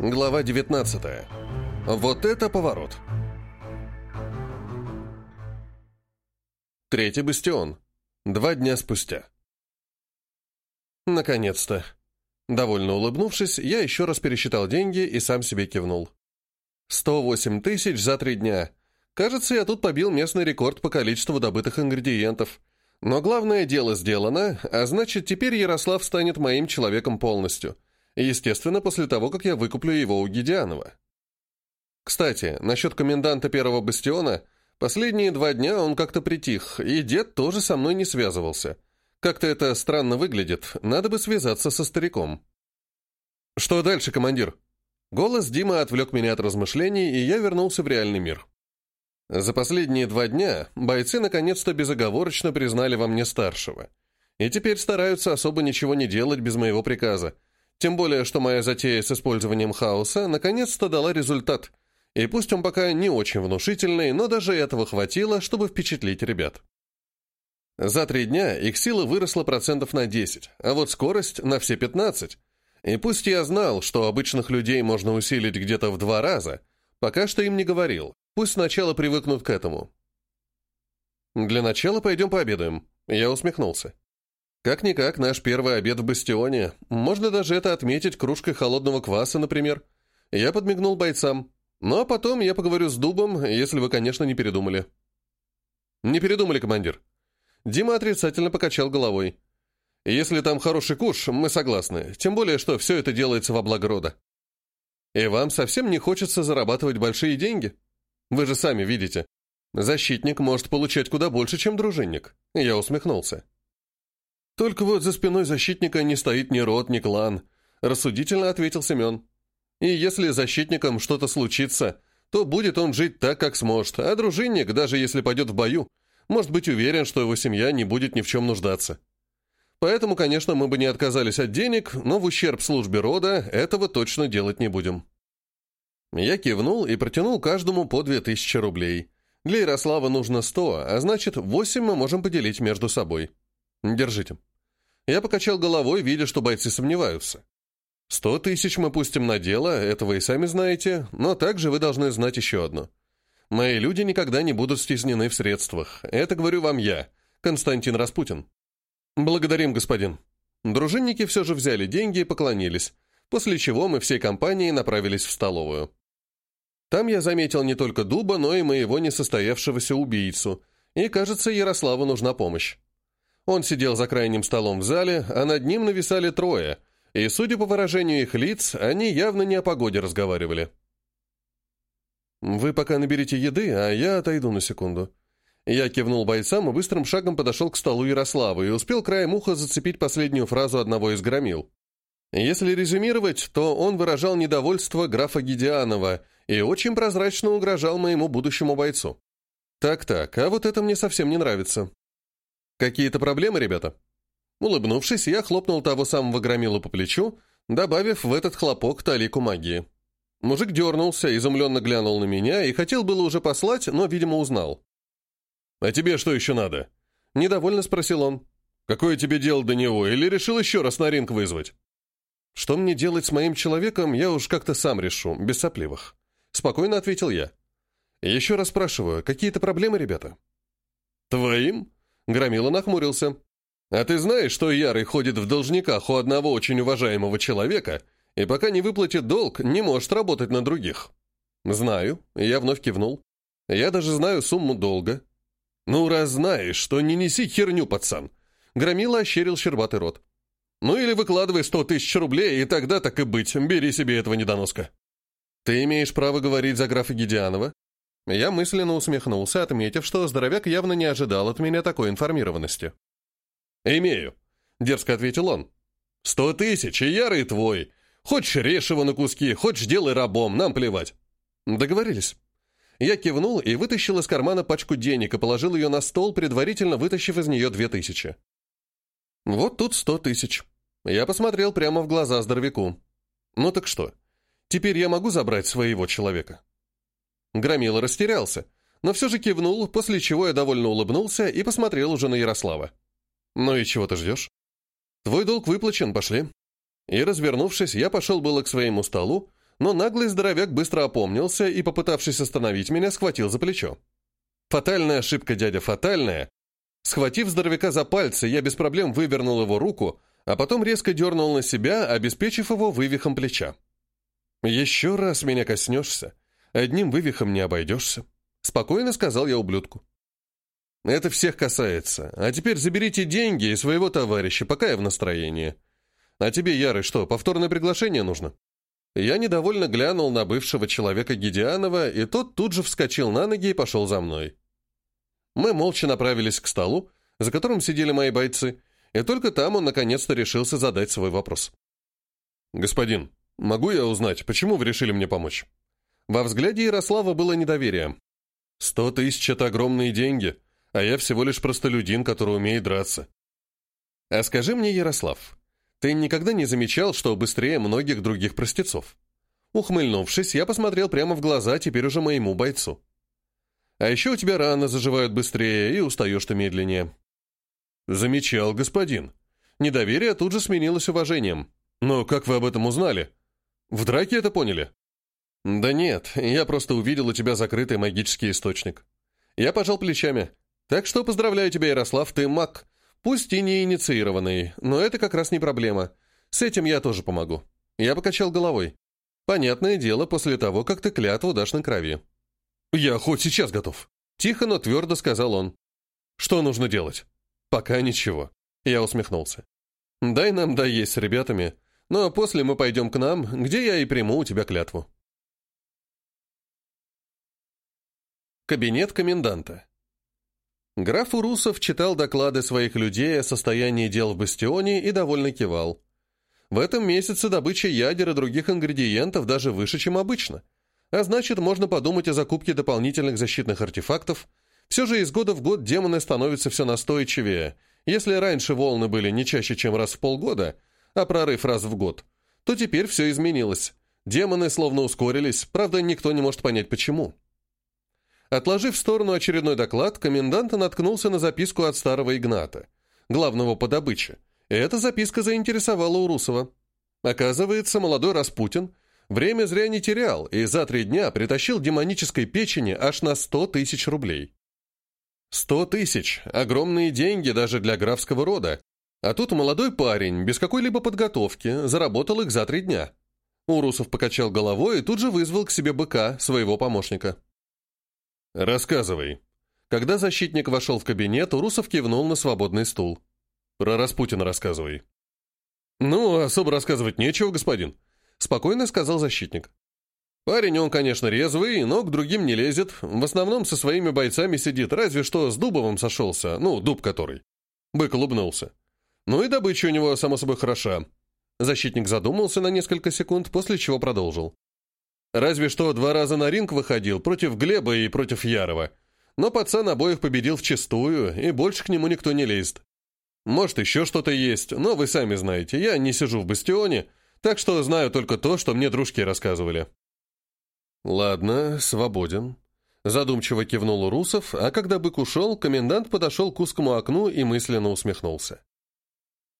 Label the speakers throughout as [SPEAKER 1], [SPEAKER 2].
[SPEAKER 1] Глава 19. Вот это поворот. Третий бастион. Два дня спустя. Наконец-то. Довольно улыбнувшись, я еще раз пересчитал деньги и сам себе кивнул. 108 тысяч за три дня. Кажется, я тут побил местный рекорд по количеству добытых ингредиентов. Но главное дело сделано, а значит, теперь Ярослав станет моим человеком полностью. Естественно, после того, как я выкуплю его у Гедианова. Кстати, насчет коменданта первого бастиона, последние два дня он как-то притих, и дед тоже со мной не связывался. Как-то это странно выглядит, надо бы связаться со стариком. «Что дальше, командир?» Голос Димы отвлек меня от размышлений, и я вернулся в реальный мир. За последние два дня бойцы наконец-то безоговорочно признали во мне старшего. И теперь стараются особо ничего не делать без моего приказа, тем более, что моя затея с использованием хаоса наконец-то дала результат, и пусть он пока не очень внушительный, но даже этого хватило, чтобы впечатлить ребят. За три дня их сила выросла процентов на 10, а вот скорость на все 15. И пусть я знал, что обычных людей можно усилить где-то в два раза, пока что им не говорил, пусть сначала привыкнут к этому. Для начала пойдем пообедаем. Я усмехнулся. Как-никак, наш первый обед в бастионе. Можно даже это отметить кружкой холодного кваса, например. Я подмигнул бойцам. Ну а потом я поговорю с Дубом, если вы, конечно, не передумали. Не передумали, командир. Дима отрицательно покачал головой. Если там хороший куш, мы согласны. Тем более, что все это делается во благо рода. И вам совсем не хочется зарабатывать большие деньги? Вы же сами видите. Защитник может получать куда больше, чем дружинник. Я усмехнулся. «Только вот за спиной защитника не стоит ни род, ни клан», — рассудительно ответил Семен. «И если защитником что-то случится, то будет он жить так, как сможет, а дружинник, даже если пойдет в бою, может быть уверен, что его семья не будет ни в чем нуждаться. Поэтому, конечно, мы бы не отказались от денег, но в ущерб службе рода этого точно делать не будем». Я кивнул и протянул каждому по две тысячи рублей. Для Ярослава нужно сто, а значит, восемь мы можем поделить между собой. Держите. Я покачал головой, видя, что бойцы сомневаются. Сто тысяч мы пустим на дело, это вы и сами знаете, но также вы должны знать еще одно. Мои люди никогда не будут стеснены в средствах. Это говорю вам я, Константин Распутин. Благодарим, господин. Дружинники все же взяли деньги и поклонились, после чего мы всей компанией направились в столовую. Там я заметил не только Дуба, но и моего несостоявшегося убийцу, и, кажется, Ярославу нужна помощь. Он сидел за крайним столом в зале, а над ним нависали трое, и, судя по выражению их лиц, они явно не о погоде разговаривали. «Вы пока наберите еды, а я отойду на секунду». Я кивнул бойцам и быстрым шагом подошел к столу Ярослава и успел краем уха зацепить последнюю фразу одного из громил. Если резюмировать, то он выражал недовольство графа Гедианова и очень прозрачно угрожал моему будущему бойцу. Так-так, а вот это мне совсем не нравится. «Какие-то проблемы, ребята?» Улыбнувшись, я хлопнул того самого громилу по плечу, добавив в этот хлопок талику магии. Мужик дернулся, изумленно глянул на меня и хотел было уже послать, но, видимо, узнал. «А тебе что еще надо?» Недовольно спросил он. «Какое тебе дело до него? Или решил еще раз на ринг вызвать?» «Что мне делать с моим человеком, я уж как-то сам решу, без сопливых». Спокойно ответил я. «Еще раз спрашиваю, какие-то проблемы, ребята?»
[SPEAKER 2] «Твоим?» Громила нахмурился. «А ты знаешь, что Ярый ходит в должниках у одного очень уважаемого человека, и пока не выплатит долг, не может работать на других?»
[SPEAKER 1] «Знаю», — я вновь кивнул. «Я даже знаю сумму долга».
[SPEAKER 2] «Ну, раз знаешь, что не неси херню, пацан!»
[SPEAKER 1] Громила ощерил щербатый рот.
[SPEAKER 2] «Ну или выкладывай сто тысяч рублей, и тогда так и быть, бери себе этого недоноска».
[SPEAKER 1] «Ты имеешь право говорить за графа Гедианова?» Я мысленно усмехнулся, отметив, что здоровяк явно не ожидал от меня такой информированности.
[SPEAKER 2] «Имею», — дерзко ответил он. «Сто тысяч, и ярый твой. Хочешь режь его на куски, хочешь делай рабом, нам плевать».
[SPEAKER 1] «Договорились». Я кивнул и вытащил из кармана пачку денег и положил ее на стол, предварительно вытащив из нее две тысячи. «Вот тут сто тысяч». Я посмотрел прямо в глаза здоровяку. «Ну так что, теперь я могу забрать своего человека?» Громила растерялся, но все же кивнул, после чего я довольно улыбнулся и посмотрел уже на Ярослава. «Ну и чего ты ждешь?» «Твой долг выплачен, пошли». И, развернувшись, я пошел было к своему столу, но наглый здоровяк быстро опомнился и, попытавшись остановить меня, схватил за плечо. Фатальная ошибка, дядя, фатальная. Схватив здоровяка за пальцы, я без проблем вывернул его руку, а потом резко дернул на себя, обеспечив его вывихом плеча. «Еще раз меня коснешься, одним вывихом не обойдешься», — спокойно сказал я ублюдку. «Это всех касается. А теперь заберите деньги и своего товарища, пока я в настроении. А тебе, Ярый, что, повторное приглашение нужно?» Я недовольно глянул на бывшего человека Гедианова, и тот тут же вскочил на ноги и пошел за мной. Мы молча направились к столу, за которым сидели мои бойцы, и только там он наконец-то решился задать свой вопрос. «Господин, могу я узнать, почему вы решили мне помочь?» Во взгляде Ярослава было недоверие. «Сто тысяч — это огромные деньги, а я всего лишь простолюдин, который умеет драться». «А скажи мне, Ярослав, ты никогда не замечал, что быстрее многих других простецов?» Ухмыльнувшись, я посмотрел прямо в глаза теперь уже моему бойцу. «А еще у тебя раны заживают быстрее, и устаешь ты медленнее». «Замечал, господин». Недоверие тут же сменилось уважением. «Но как вы об этом узнали? В драке это поняли?» «Да нет, я просто увидел у тебя закрытый магический источник». Я пожал плечами. «Так что поздравляю тебя, Ярослав, ты маг. Пусть и не инициированный, но это как раз не проблема. С этим я тоже помогу». Я покачал головой. «Понятное дело, после того, как ты клятву дашь на крови». «Я хоть сейчас готов», — тихо, но твердо сказал он. «Что нужно делать?» «Пока ничего», — я усмехнулся. «Дай нам доесть с ребятами, а после мы пойдем к нам, где я и приму у тебя клятву». Кабинет коменданта. Граф Урусов читал доклады своих людей о состоянии дел в Бастионе и довольно кивал. В этом месяце добыча ядер и других ингредиентов даже выше, чем обычно. А значит, можно подумать о закупке дополнительных защитных артефактов – все же из года в год демоны становятся все настойчивее. Если раньше волны были не чаще, чем раз в полгода, а прорыв раз в год, то теперь все изменилось. Демоны словно ускорились, правда, никто не может понять почему. Отложив в сторону очередной доклад, комендант наткнулся на записку от старого Игната, главного по добыче. И эта записка заинтересовала Урусова. Оказывается, молодой Распутин время зря не терял и за три дня притащил демонической печени аж на сто тысяч рублей. Сто тысяч – огромные деньги даже для графского рода. А тут молодой парень, без какой-либо подготовки, заработал их за три дня. Урусов покачал головой и тут же вызвал к себе быка, своего помощника. «Рассказывай». Когда защитник вошел в кабинет, Урусов кивнул на свободный стул. «Про Распутина рассказывай». «Ну, особо рассказывать нечего, господин», — спокойно сказал защитник. Парень он, конечно, резвый, но к другим не лезет. В основном со своими бойцами сидит, разве что с Дубовым сошелся, ну, Дуб который. Бык улыбнулся. Ну и добыча у него, само собой, хороша. Защитник задумался на несколько секунд, после чего продолжил. Разве что два раза на ринг выходил против Глеба и против Ярова. Но пацан обоих победил вчистую, и больше к нему никто не лезет. Может, еще что-то есть, но вы сами знаете, я не сижу в бастионе, так что знаю только то, что мне дружки рассказывали. «Ладно, свободен», — задумчиво кивнул Урусов, а когда бык ушел, комендант подошел к узкому окну и мысленно усмехнулся.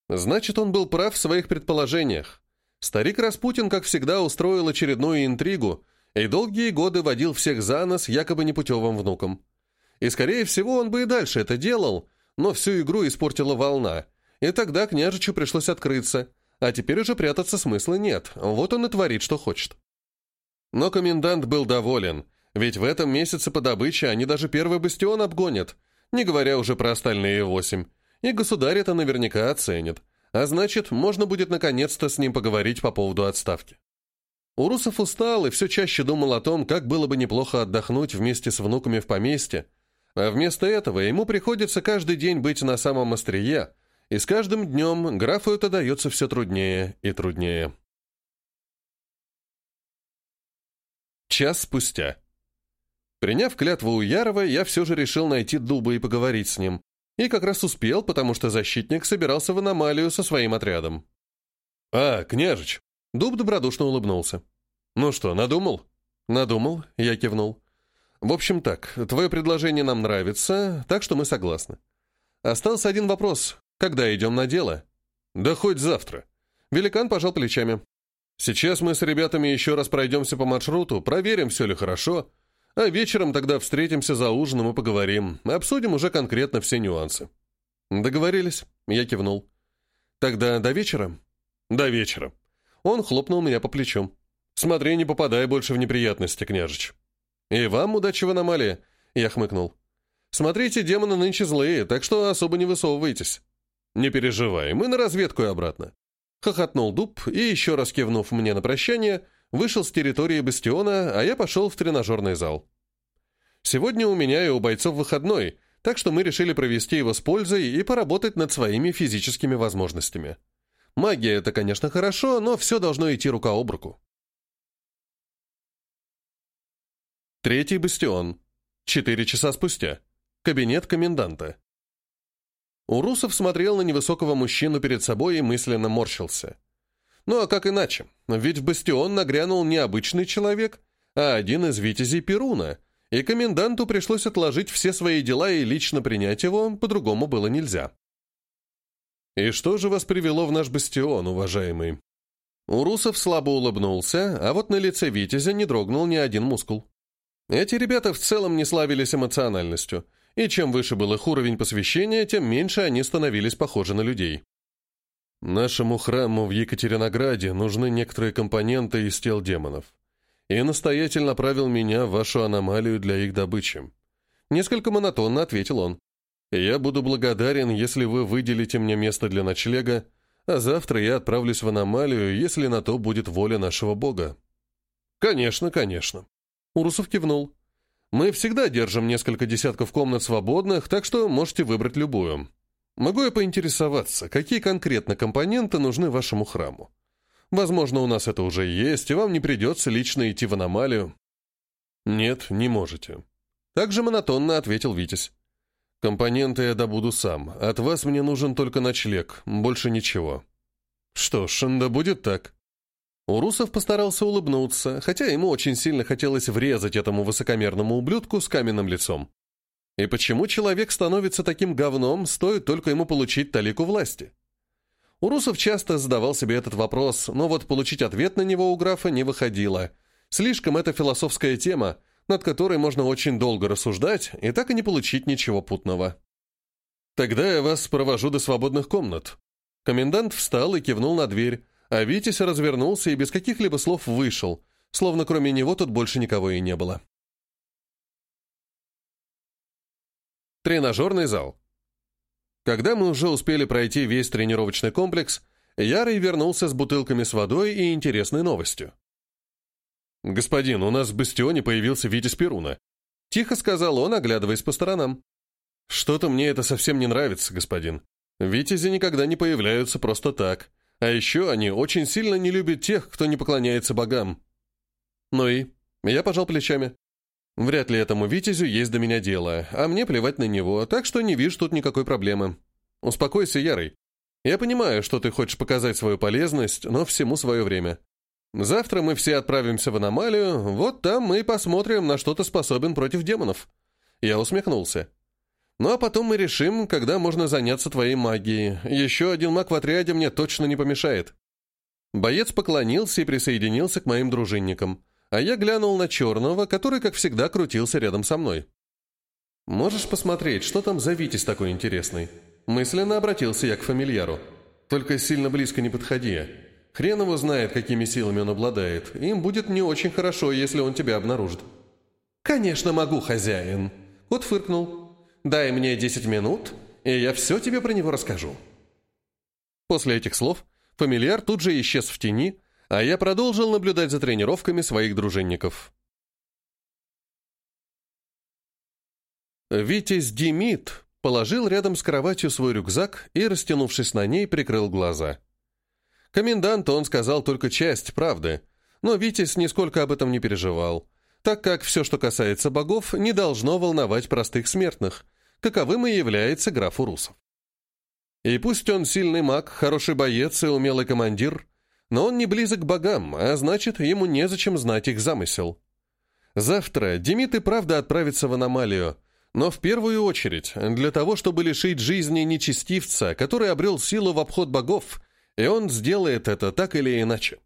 [SPEAKER 1] Значит, он был прав в своих предположениях. Старик Распутин, как всегда, устроил очередную интригу и долгие годы водил всех за нос якобы непутевым внуком. И, скорее всего, он бы и дальше это делал, но всю игру испортила волна, и тогда княжичу пришлось открыться, а теперь уже прятаться смысла нет, вот он и творит, что хочет. Но комендант был доволен, ведь в этом месяце по добыче они даже первый бастион обгонят, не говоря уже про остальные восемь. И государь это наверняка оценит. А значит, можно будет наконец-то с ним поговорить по поводу отставки. Урусов устал и все чаще думал о том, как было бы неплохо отдохнуть вместе с внуками в поместье, а вместо этого ему приходится каждый день быть на самом острие, и с каждым днем графу это дается все труднее и труднее. Час спустя. Приняв клятву у Ярова, я все же решил найти Дуба и поговорить с ним. И как раз успел, потому что защитник собирался в аномалию со своим отрядом. «А, княжич!» Дуб добродушно улыбнулся. «Ну что, надумал?» «Надумал», — я кивнул. «В общем так, твое предложение нам нравится, так что мы согласны. Остался один вопрос. Когда идем на дело?» «Да хоть завтра». Великан пожал плечами. Сейчас мы с ребятами еще раз пройдемся по маршруту, проверим, все ли хорошо, а вечером тогда встретимся за ужином и поговорим, обсудим уже конкретно все нюансы». «Договорились», — я кивнул. «Тогда до вечера?» «До вечера». Он хлопнул меня по плечу. «Смотри, не попадай больше в неприятности, княжич». «И вам удачи в аномалии», — я хмыкнул. «Смотрите, демоны нынче злые, так что особо не высовывайтесь». «Не переживай, мы на разведку и обратно». Хохотнул дуб и, еще раз кивнув мне на прощание, вышел с территории бастиона, а я пошел в тренажерный зал. Сегодня у меня и у бойцов выходной, так что мы решили провести его с пользой и поработать над своими физическими возможностями. Магия — это, конечно, хорошо, но все должно идти рука об руку. Третий бастион. Четыре часа спустя. Кабинет коменданта. Урусов смотрел на невысокого мужчину перед собой и мысленно морщился. Ну а как иначе? Ведь в бастион нагрянул не обычный человек, а один из витязей Перуна, и коменданту пришлось отложить все свои дела и лично принять его, по-другому было нельзя. «И что же вас привело в наш бастион, уважаемый?» Урусов слабо улыбнулся, а вот на лице Витязя не дрогнул ни один мускул. Эти ребята в целом не славились эмоциональностью, и чем выше был их уровень посвящения, тем меньше они становились похожи на людей. Нашему храму в Екатеринограде нужны некоторые компоненты из тел демонов. И настоятель направил меня в вашу аномалию для их добычи. Несколько монотонно ответил он. Я буду благодарен, если вы выделите мне место для ночлега, а завтра я отправлюсь в аномалию, если на то будет воля нашего бога. Конечно, конечно. Урусов кивнул. Мы всегда держим несколько десятков комнат свободных, так что можете выбрать любую. Могу я поинтересоваться, какие конкретно компоненты нужны вашему храму? Возможно, у нас это уже есть, и вам не придется лично идти в аномалию. Нет, не можете. Также монотонно ответил Витязь. Компоненты я добуду сам. От вас мне нужен только ночлег, больше ничего. Что ж, да будет так. Урусов постарался улыбнуться, хотя ему очень сильно хотелось врезать этому высокомерному ублюдку с каменным лицом. И почему человек становится таким говном, стоит только ему получить талику власти? Урусов часто задавал себе этот вопрос, но вот получить ответ на него у графа не выходило. Слишком это философская тема, над которой можно очень долго рассуждать и так и не получить ничего путного. «Тогда я вас провожу до свободных комнат». Комендант встал и кивнул на дверь, а Витязь развернулся и без каких-либо слов вышел, словно кроме него тут больше никого и не было. Тренажерный зал. Когда мы уже успели пройти весь тренировочный комплекс, Ярый вернулся с бутылками с водой и интересной новостью. «Господин, у нас в бастионе появился Витязь Перуна», — тихо сказал он, оглядываясь по сторонам. «Что-то мне это совсем не нравится, господин. Витязи никогда не появляются просто так, а еще они очень сильно не любят тех, кто не поклоняется богам». «Ну и?» Я пожал плечами. «Вряд ли этому Витязю есть до меня дело, а мне плевать на него, так что не вижу тут никакой проблемы. Успокойся, Ярый. Я понимаю, что ты хочешь показать свою полезность, но всему свое время. Завтра мы все отправимся в аномалию, вот там мы и посмотрим, на что ты способен против демонов». Я усмехнулся. «Ну а потом мы решим, когда можно заняться твоей магией. Еще один маг в отряде мне точно не помешает». Боец поклонился и присоединился к моим дружинникам, а я глянул на черного, который, как всегда, крутился рядом со мной. «Можешь посмотреть, что там за Витязь такой интересный?» Мысленно обратился я к фамильяру. «Только сильно близко не подходи. Хрен его знает, какими силами он обладает. Им будет не очень хорошо, если он тебя обнаружит». «Конечно могу, хозяин!» Кот фыркнул. «Дай мне десять минут, и я все тебе про него расскажу». После этих слов фамильяр тут же исчез в тени, а я продолжил наблюдать за тренировками своих дружинников. Витязь Демид положил рядом с кроватью свой рюкзак и, растянувшись на ней, прикрыл глаза. Коменданту он сказал только часть правды, но Витязь нисколько об этом не переживал, так как все, что касается богов, не должно волновать простых смертных, каковым и является граф Урусов. И пусть он сильный маг, хороший боец и умелый командир, но он не близок к богам, а значит, ему незачем знать их замысел. Завтра Демид и правда отправится в аномалию, но в первую очередь для того, чтобы лишить жизни нечестивца, который обрел силу в обход богов и он сделает это так или иначе.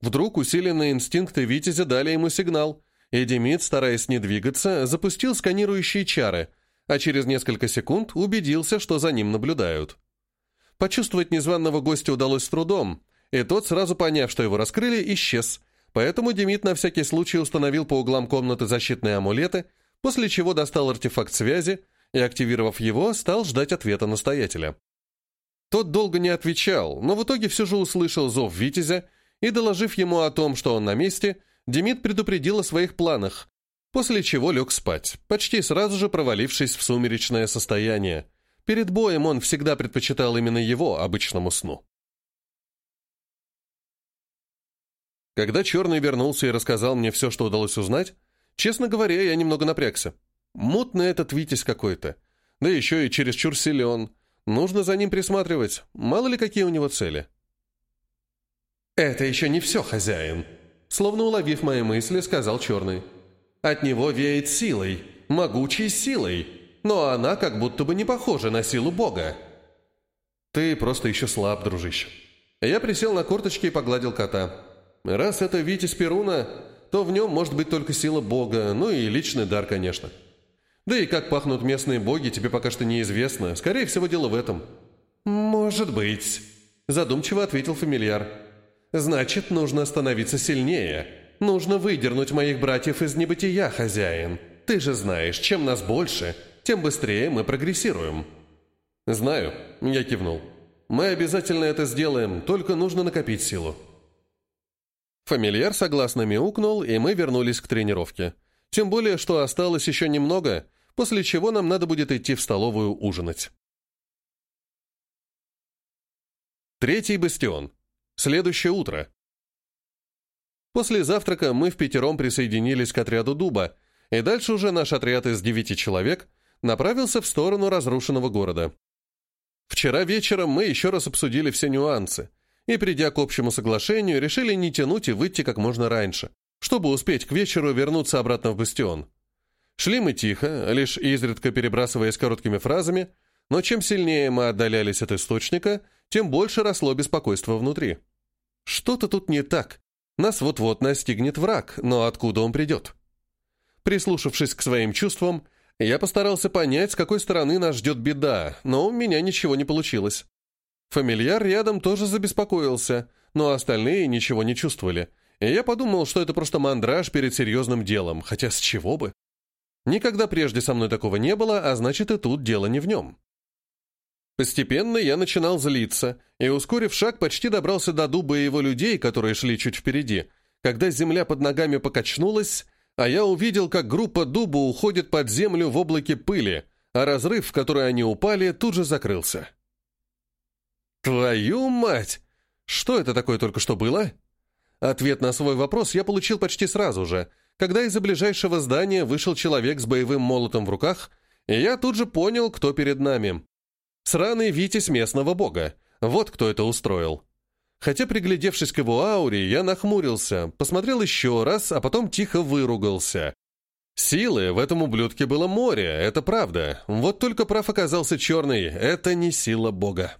[SPEAKER 1] Вдруг усиленные инстинкты Витязя дали ему сигнал, и Демид, стараясь не двигаться, запустил сканирующие чары, а через несколько секунд убедился, что за ним наблюдают. Почувствовать незваного гостя удалось с трудом, и тот, сразу поняв, что его раскрыли, исчез, поэтому Демид на всякий случай установил по углам комнаты защитные амулеты, после чего достал артефакт связи и, активировав его, стал ждать ответа настоятеля. Тот долго не отвечал, но в итоге все же услышал зов Витязя и, доложив ему о том, что он на месте, Демид предупредил о своих планах, после чего лег спать, почти сразу же провалившись в сумеречное состояние. Перед боем он всегда предпочитал именно его обычному сну. Когда Черный вернулся и рассказал мне все, что удалось узнать, честно говоря, я немного напрягся. Мутный этот Витязь какой-то. Да еще и чересчур силен. Нужно за ним присматривать. Мало ли какие у него цели. «Это еще не все, хозяин», — словно уловив мои мысли, сказал Черный. «От него веет силой, могучей силой, но она как будто бы не похожа на силу Бога». «Ты просто еще слаб, дружище». Я присел на корточки и погладил кота. «Раз это Витязь Перуна, то в нем может быть только сила Бога, ну и личный дар, конечно». Да и как пахнут местные боги, тебе пока что неизвестно. Скорее всего, дело в этом». «Может быть», — задумчиво ответил фамильяр. «Значит, нужно становиться сильнее. Нужно выдернуть моих братьев из небытия, хозяин. Ты же знаешь, чем нас больше, тем быстрее мы прогрессируем». «Знаю», — я кивнул. «Мы обязательно это сделаем, только нужно накопить силу». Фамильяр согласно мяукнул, и мы вернулись к тренировке. Тем более, что осталось еще немного, после чего нам надо будет идти в столовую ужинать. Третий бастион. Следующее утро. После завтрака мы в пятером присоединились к отряду Дуба, и дальше уже наш отряд из девяти человек направился в сторону разрушенного города. Вчера вечером мы еще раз обсудили все нюансы, и, придя к общему соглашению, решили не тянуть и выйти как можно раньше, чтобы успеть к вечеру вернуться обратно в бастион. Шли мы тихо, лишь изредка перебрасываясь короткими фразами, но чем сильнее мы отдалялись от источника, тем больше росло беспокойство внутри. Что-то тут не так. Нас вот-вот настигнет враг, но откуда он придет? Прислушавшись к своим чувствам, я постарался понять, с какой стороны нас ждет беда, но у меня ничего не получилось. Фамильяр рядом тоже забеспокоился, но остальные ничего не чувствовали, и я подумал, что это просто мандраж перед серьезным делом, хотя с чего бы? Никогда прежде со мной такого не было, а значит и тут дело не в нем. Постепенно я начинал злиться, и, ускорив шаг, почти добрался до дуба и его людей, которые шли чуть впереди, когда земля под ногами покачнулась, а я увидел, как группа дуба уходит под землю в облаке пыли, а разрыв, в который они упали, тут же закрылся. «Твою мать! Что это такое только что было?» Ответ на свой вопрос я получил почти сразу же, когда из-за ближайшего здания вышел человек с боевым молотом в руках, и я тут же понял, кто перед нами. Сраный Витязь местного бога. Вот кто это устроил. Хотя, приглядевшись к его ауре, я нахмурился, посмотрел еще раз, а потом тихо выругался. Силы в этом ублюдке было море, это правда. Вот только прав оказался черный, это не сила бога.